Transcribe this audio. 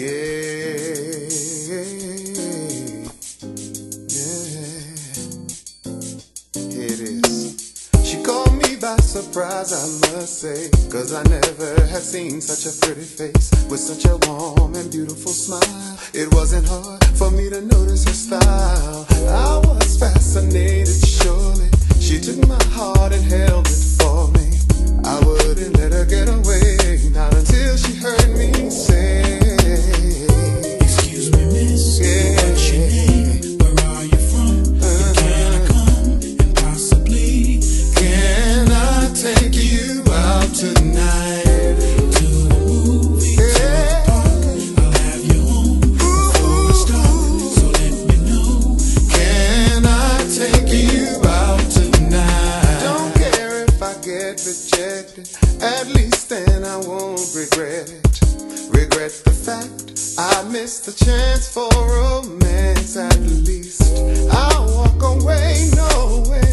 It is. She caught me by surprise, I must say. Cause I never had seen such a pretty face with such a warm and beautiful smile. It wasn't hard for me to notice her style. I was fascinated, surely. She took my heart and held it for me. At least then I won't regret. Regret the fact I missed the chance for romance. At least I'll walk away knowing